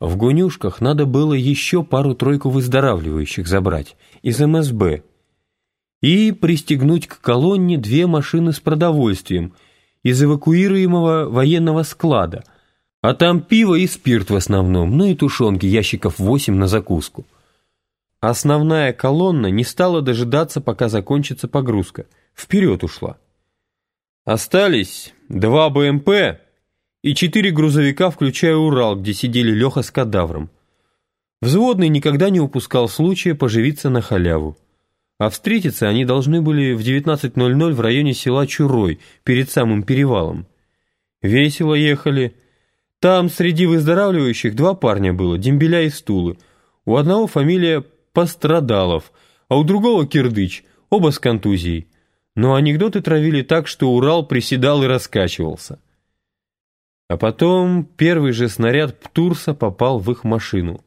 В гонюшках надо было еще пару-тройку выздоравливающих забрать из МСБ и пристегнуть к колонне две машины с продовольствием из эвакуируемого военного склада, а там пиво и спирт в основном, ну и тушенки ящиков 8 на закуску. Основная колонна не стала дожидаться, пока закончится погрузка. Вперед ушла. Остались два БМП и четыре грузовика, включая Урал, где сидели Леха с кадавром. Взводный никогда не упускал случая поживиться на халяву. А встретиться они должны были в 19.00 в районе села Чурой, перед самым перевалом. Весело ехали. Там среди выздоравливающих два парня было, дембеля и стулы. У одного фамилия Пострадалов, а у другого Кирдыч, оба с контузией. Но анекдоты травили так, что Урал приседал и раскачивался. А потом первый же снаряд Птурса попал в их машину.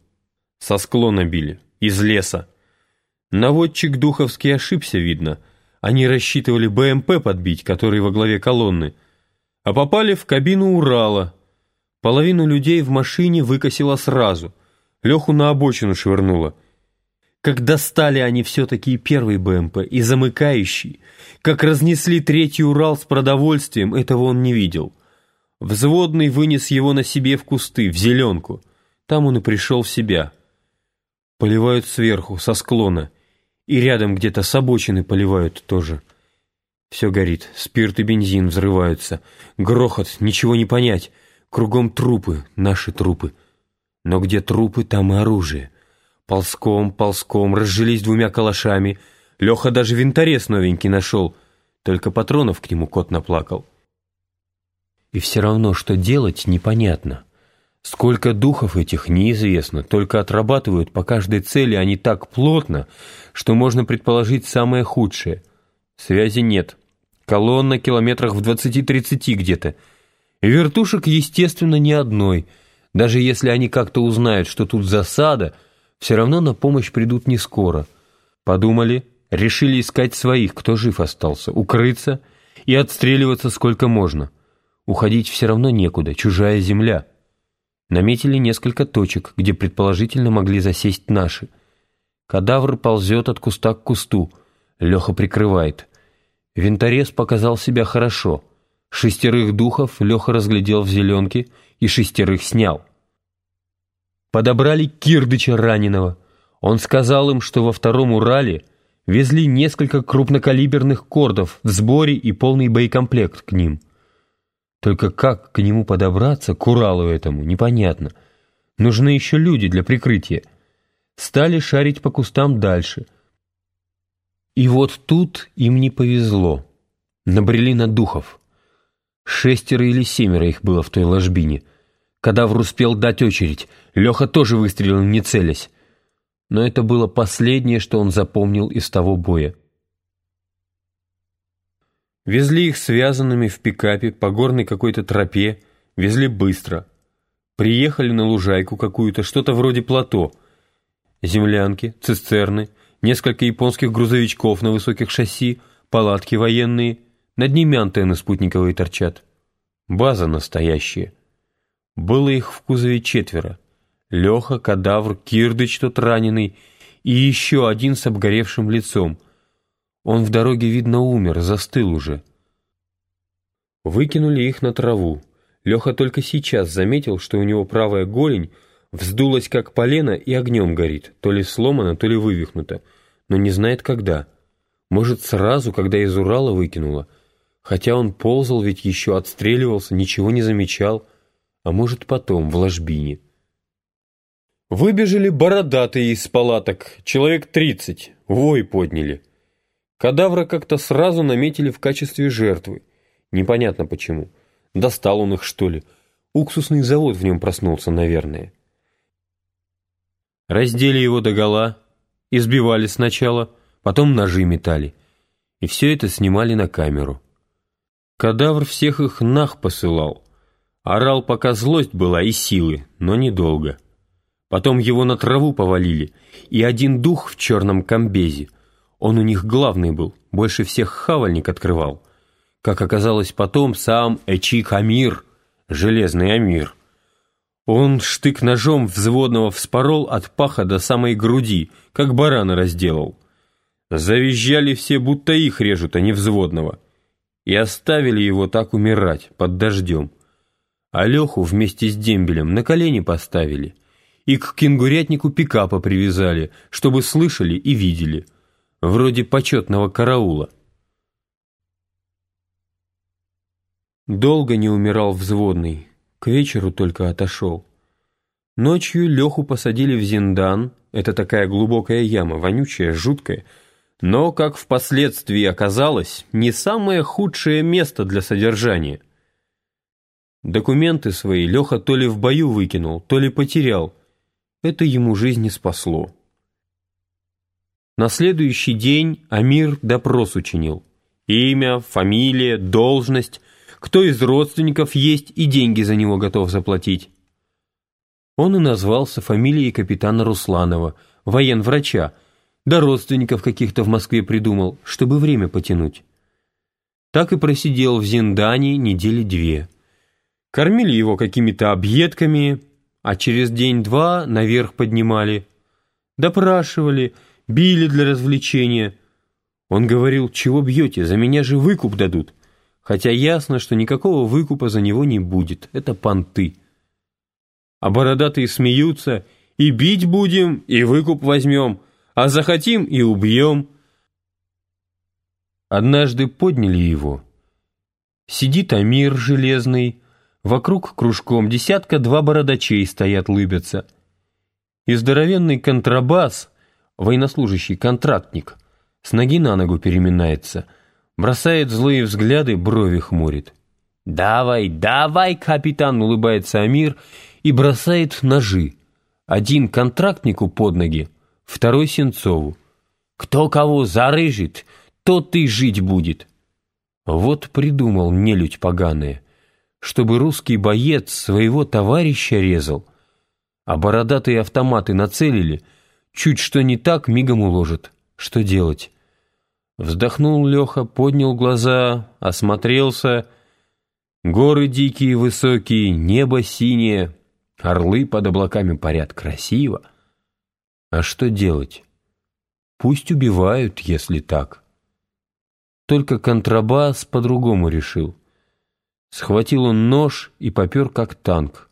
Со склона били, из леса. Наводчик Духовский ошибся, видно. Они рассчитывали БМП подбить, который во главе колонны, а попали в кабину Урала. Половину людей в машине выкосило сразу. Леху на обочину швырнуло. Как достали они все-таки первый БМП, и замыкающий, как разнесли третий Урал с продовольствием, этого он не видел. Взводный вынес его на себе в кусты, в зеленку. Там он и пришел в себя. Поливают сверху, со склона. И рядом где-то с обочины поливают тоже. Все горит, спирт и бензин взрываются. Грохот, ничего не понять. Кругом трупы, наши трупы. Но где трупы, там и оружие. Ползком, ползком, разжились двумя калашами. Леха даже винторез новенький нашел. Только патронов к нему кот наплакал. И все равно, что делать, непонятно. Сколько духов этих, неизвестно, только отрабатывают по каждой цели они так плотно, что можно предположить самое худшее. Связи нет. Колонна километрах в 20-30 где-то. Вертушек, естественно, ни одной. Даже если они как-то узнают, что тут засада, все равно на помощь придут не скоро. Подумали, решили искать своих, кто жив остался, укрыться и отстреливаться сколько можно. Уходить все равно некуда, чужая земля. Наметили несколько точек, где предположительно могли засесть наши. Кадавр ползет от куста к кусту. Леха прикрывает. Винторез показал себя хорошо. Шестерых духов Леха разглядел в зеленке и шестерых снял. Подобрали Кирдыча раненого. Он сказал им, что во втором Урале везли несколько крупнокалиберных кордов в сборе и полный боекомплект к ним. Только как к нему подобраться, к Уралу этому, непонятно. Нужны еще люди для прикрытия. Стали шарить по кустам дальше. И вот тут им не повезло. Набрели на духов. Шестеро или семеро их было в той ложбине. Кадавр успел дать очередь. Леха тоже выстрелил, не целясь. Но это было последнее, что он запомнил из того боя. Везли их связанными в пикапе по горной какой-то тропе, везли быстро. Приехали на лужайку какую-то, что-то вроде плато. Землянки, цистерны, несколько японских грузовичков на высоких шасси, палатки военные, над ними антенны спутниковые торчат. База настоящая. Было их в кузове четверо. Леха, Кадавр, Кирдыч тот раненый и еще один с обгоревшим лицом — он в дороге, видно, умер, застыл уже. Выкинули их на траву. Леха только сейчас заметил, что у него правая голень вздулась как полено и огнем горит, то ли сломана, то ли вывихнута, но не знает когда. Может, сразу, когда из Урала выкинула. Хотя он ползал, ведь еще отстреливался, ничего не замечал. А может, потом, в ложбине. Выбежали бородатые из палаток, человек тридцать, вой подняли. Кадавра как-то сразу наметили в качестве жертвы. Непонятно почему. Достал он их, что ли. Уксусный завод в нем проснулся, наверное. Раздели его догола, избивали сначала, потом ножи метали. И все это снимали на камеру. Кадавр всех их нах посылал. Орал, пока злость была и силы, но недолго. Потом его на траву повалили, и один дух в черном комбезе он у них главный был, больше всех хавальник открывал. Как оказалось потом, сам Эчик Амир, Железный Амир. Он штык-ножом взводного вспорол от паха до самой груди, как барана разделал. Завизжали все, будто их режут, а не взводного. И оставили его так умирать, под дождем. А Леху вместе с дембелем на колени поставили. И к кенгурятнику пикапа привязали, чтобы слышали и видели. Вроде почетного караула. Долго не умирал взводный, к вечеру только отошел. Ночью Леху посадили в Зиндан, это такая глубокая яма, вонючая, жуткая, но, как впоследствии оказалось, не самое худшее место для содержания. Документы свои Леха то ли в бою выкинул, то ли потерял. Это ему жизнь не спасло. На следующий день Амир допрос учинил. Имя, фамилия, должность – кто из родственников есть и деньги за него готов заплатить. Он и назвался фамилией капитана Русланова, военврача, да родственников каких-то в Москве придумал, чтобы время потянуть. Так и просидел в Зиндане недели две. Кормили его какими-то объедками, а через день-два наверх поднимали. Допрашивали, били для развлечения. Он говорил, чего бьете, за меня же выкуп дадут хотя ясно, что никакого выкупа за него не будет, это понты. А бородатые смеются, и бить будем, и выкуп возьмем, а захотим и убьем. Однажды подняли его. Сидит Амир железный, вокруг кружком десятка-два бородачей стоят, лыбятся. И здоровенный контрабас, военнослужащий контрактник, с ноги на ногу переминается — Бросает злые взгляды, брови хмурит. «Давай, давай, капитан!» — улыбается Амир и бросает ножи. Один контрактнику под ноги, второй Сенцову. «Кто кого зарыжит, тот и жить будет!» Вот придумал нелюдь поганая, чтобы русский боец своего товарища резал, а бородатые автоматы нацелили, чуть что не так мигом уложат. Что делать? Вздохнул Леха, поднял глаза, осмотрелся. Горы дикие, высокие, небо синее, орлы под облаками парят красиво. А что делать? Пусть убивают, если так. Только контрабас по-другому решил. Схватил он нож и попер как танк.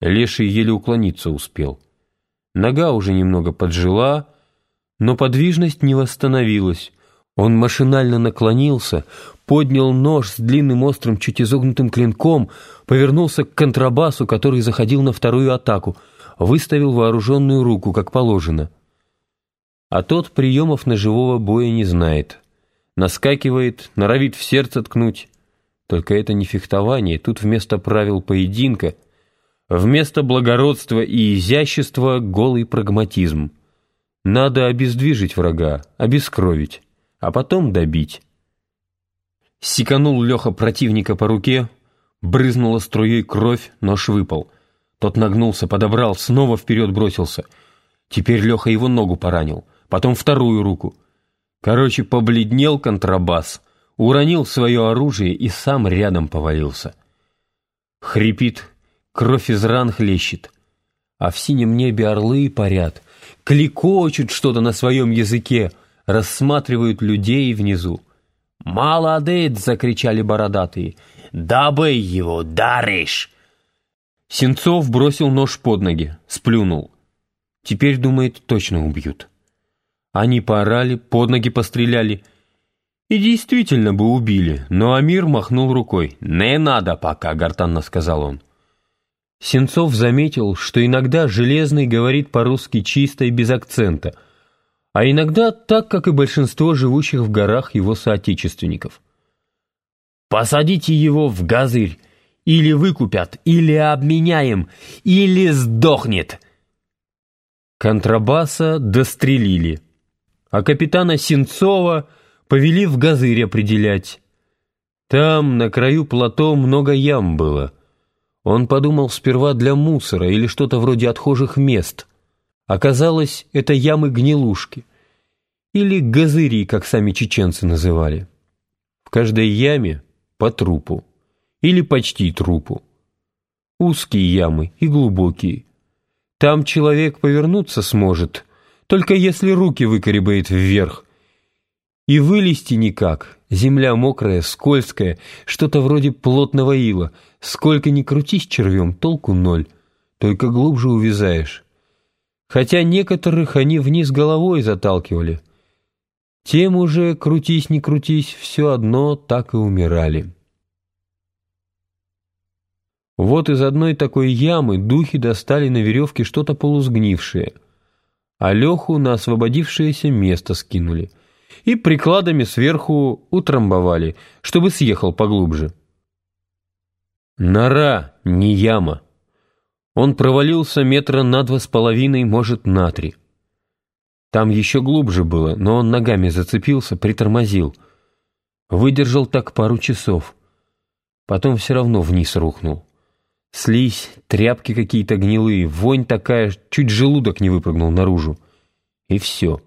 Леший еле уклониться успел. Нога уже немного поджила, но подвижность не восстановилась. Он машинально наклонился, поднял нож с длинным острым, чуть изогнутым клинком, повернулся к контрабасу, который заходил на вторую атаку, выставил вооруженную руку, как положено. А тот приемов ножевого боя не знает. Наскакивает, норовит в сердце ткнуть. Только это не фехтование, тут вместо правил поединка, вместо благородства и изящества голый прагматизм. Надо обездвижить врага, обескровить а потом добить. Секанул Леха противника по руке, брызнула струей кровь, нож выпал. Тот нагнулся, подобрал, снова вперед бросился. Теперь Леха его ногу поранил, потом вторую руку. Короче, побледнел контрабас, уронил свое оружие и сам рядом повалился. Хрипит, кровь из ран хлещет, а в синем небе орлы парят, кликочут что-то на своем языке — рассматривают людей внизу. «Молодец!» — закричали бородатые. «Добей его, даришь!» Сенцов бросил нож под ноги, сплюнул. Теперь, думает, точно убьют. Они поорали, под ноги постреляли. И действительно бы убили, но Амир махнул рукой. «Не надо пока», — гортанно сказал он. Сенцов заметил, что иногда Железный говорит по-русски чисто и без акцента — а иногда так, как и большинство живущих в горах его соотечественников. «Посадите его в газырь, или выкупят, или обменяем, или сдохнет!» Контрабаса дострелили, а капитана Сенцова повели в газырь определять. Там, на краю плато, много ям было. Он подумал сперва для мусора или что-то вроде отхожих мест — Оказалось, это ямы-гнилушки. Или газыри, как сами чеченцы называли. В каждой яме по трупу. Или почти трупу. узкие ямы и глубокие. Там человек повернуться сможет, только если руки выкоребает вверх. И вылезти никак, земля мокрая, скользкая, что-то вроде плотного ила. Сколько ни крутись червем, толку ноль, только глубже увязаешь. Хотя некоторых они вниз головой заталкивали — тем уже, крутись не крутись, все одно так и умирали. Вот из одной такой ямы духи достали на веревке что-то полусгнившее, а Леху на освободившееся место скинули и прикладами сверху утрамбовали, чтобы съехал поглубже. Нора, не яма. Он провалился метра на два с половиной, может, на три. Там еще глубже было, но он ногами зацепился, притормозил. Выдержал так пару часов. Потом все равно вниз рухнул. Слизь, тряпки какие-то гнилые, вонь такая, чуть желудок не выпрыгнул наружу. И все.